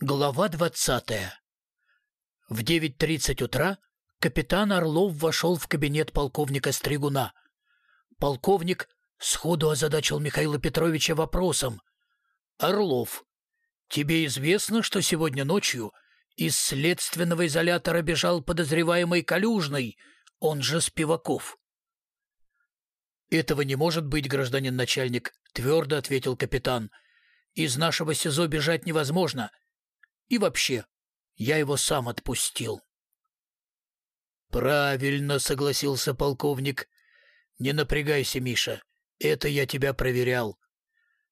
Глава двадцатая. В 9.30 утра капитан Орлов вошел в кабинет полковника Стригуна. Полковник сходу озадачил Михаила Петровича вопросом. «Орлов, тебе известно, что сегодня ночью из следственного изолятора бежал подозреваемый Калюжный, он же Спиваков?» «Этого не может быть, гражданин начальник», — твердо ответил капитан. «Из нашего СИЗО бежать невозможно». И вообще, я его сам отпустил. «Правильно», — согласился полковник. «Не напрягайся, Миша, это я тебя проверял.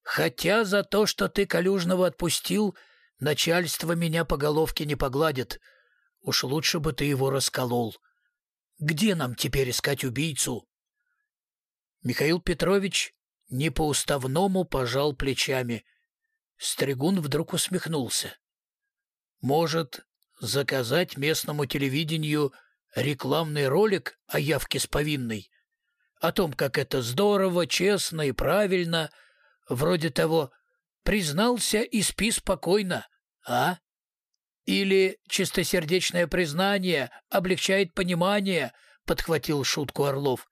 Хотя за то, что ты Калюжного отпустил, начальство меня по головке не погладит. Уж лучше бы ты его расколол. Где нам теперь искать убийцу?» Михаил Петрович не по-уставному пожал плечами. Стригун вдруг усмехнулся может заказать местному телевидению рекламный ролик о явке с повинной, о том, как это здорово, честно и правильно, вроде того «признался и спи спокойно», а? Или «чистосердечное признание облегчает понимание», — подхватил шутку Орлов.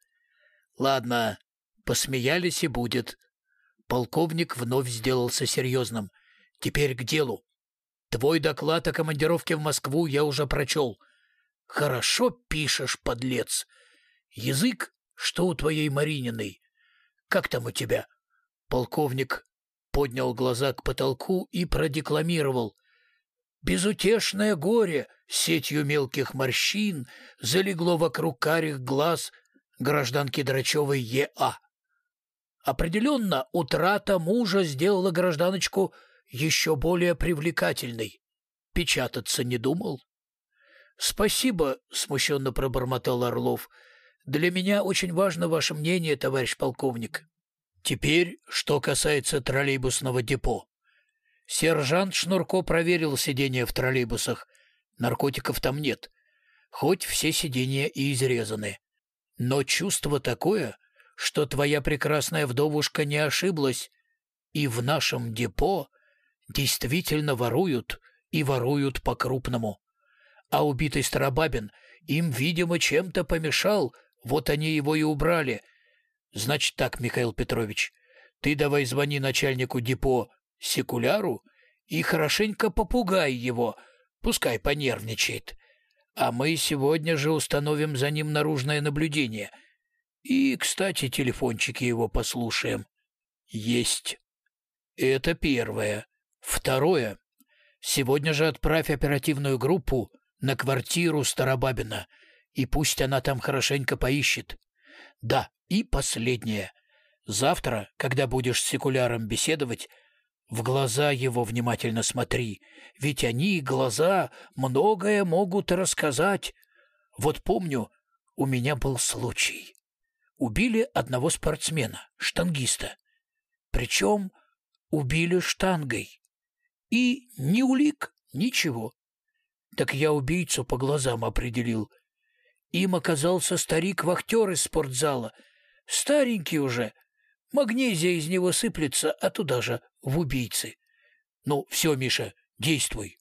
«Ладно, посмеялись и будет». Полковник вновь сделался серьезным. «Теперь к делу. Твой доклад о командировке в Москву я уже прочел. Хорошо пишешь, подлец. Язык, что у твоей Марининой. Как там у тебя? Полковник поднял глаза к потолку и продекламировал. Безутешное горе сетью мелких морщин залегло вокруг карих глаз гражданки Драчевой Е.А. Определенно, утрата мужа сделала гражданочку еще более привлекательной. Печататься не думал? — Спасибо, — смущенно пробормотал Орлов. — Для меня очень важно ваше мнение, товарищ полковник. Теперь, что касается троллейбусного депо. Сержант Шнурко проверил сиденья в троллейбусах. Наркотиков там нет. Хоть все сиденья и изрезаны. Но чувство такое, что твоя прекрасная вдовушка не ошиблась, и в нашем депо действительно воруют и воруют по-крупному. А убитый Старобабин им, видимо, чем-то помешал, вот они его и убрали. Значит так, Михаил Петрович, ты давай звони начальнику депо Секуляру и хорошенько попугай его, пускай понервничает. А мы сегодня же установим за ним наружное наблюдение. И, кстати, телефончики его послушаем. Есть. Это первое. Второе. Сегодня же отправь оперативную группу на квартиру Старобабина, и пусть она там хорошенько поищет. Да, и последнее. Завтра, когда будешь с секуляром беседовать, в глаза его внимательно смотри, ведь они, глаза, многое могут рассказать. Вот помню, у меня был случай. Убили одного спортсмена, штангиста. Причем убили штангой. И ни улик, ничего. Так я убийцу по глазам определил. Им оказался старик-вахтер из спортзала. Старенький уже. Магнезия из него сыплется, а туда же, в убийцы. Ну, все, Миша, действуй.